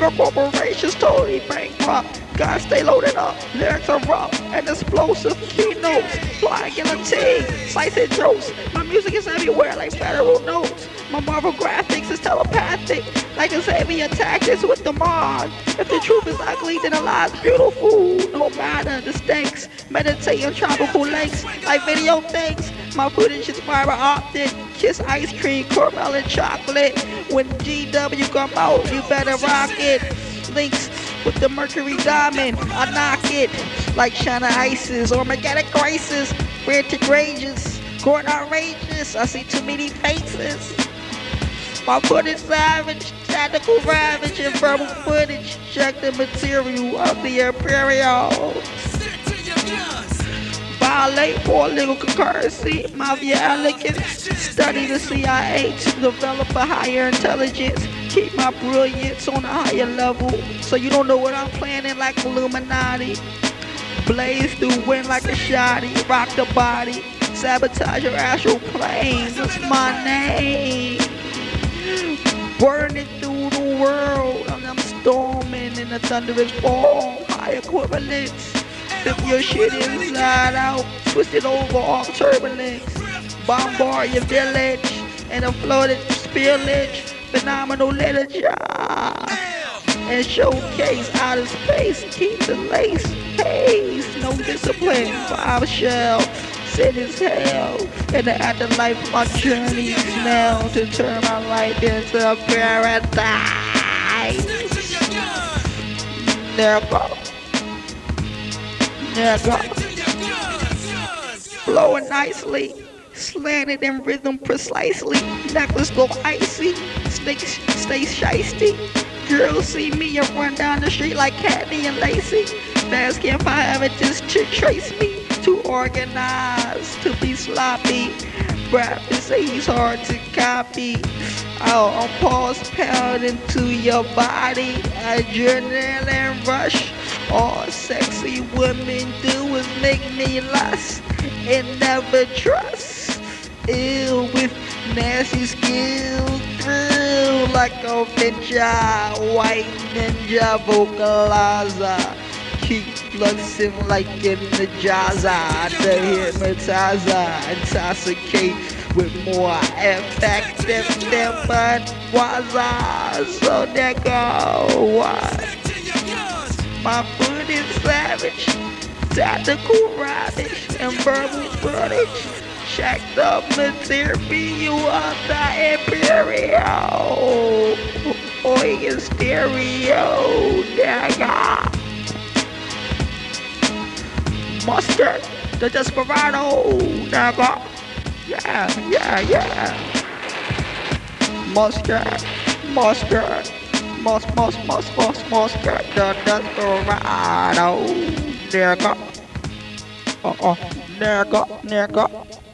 Lyric corporations totally bankrupt. Guys stay loaded up, lyrics are rough and explosive. Keynotes, flying in a team, sights and jokes. My music is everywhere like federal notes. My Marvel graphics is telepathic, like a Xavier tactics with the mod. If the truth is ugly, then the lie's beautiful. No matter the stakes, meditate on tropical lakes like video things. My footage is fiber optic, kiss ice cream, caramel and chocolate. When GW come out, you better rock it. Links with the mercury diamond, I knock it like China Isis or Magnetic Crisis. Frantic rages, going outrageous. I see too many faces. My foot is savage, tactical ravage, and verbal footage. Check the material of the Imperial. Violate concurrency. Mafia elegance. Study the CIA to develop a higher intelligence. Keep my brilliance on a higher level. So you don't know what I'm planning like Illuminati. Blaze through wind like a shotty. Rock the body. Sabotage your astral plane. That's my name. Burning through the world. And I'm storming in a thunderous fall. High equivalence. If your shit inside out, twist it over off turbulence. Bombard your village and a flooded spillage. Phenomenal literature. And showcase outer space. Keep the lace haze. No discipline. Five shell. Sin is hell. And the afterlife, my journey is now to turn my life into a paradise. Never. Never. Flowing nicely, slanted in rhythm precisely. Necklace go icy, snakes stay shisty. Girls see me and run down the street like Kathy and Lacey. Fast can't find evidence to trace me. Too organized to be sloppy. Rap is he's hard to copy. Oh, I'm pulse pounding to your body. Adrenaline rush. All sexy women do is make me lust and never trust. Ill with nasty skill thrill like a ninja, white ninja vocalizer. Keep fluxing like jazz The hypnotizer, intoxicate with more effective than Budweiser. So there go. What? My foot is savage, tactical ravage, and verbal footage. Check the material of the Imperial. Oi, in stereo, nigga. Mustard, the Desperado, nigga. Yeah, yeah, yeah. Mustard, mustard. Mos, mos, mos, mos, mos, got the desperado, nigga. Uh, uh, nigga, nigga.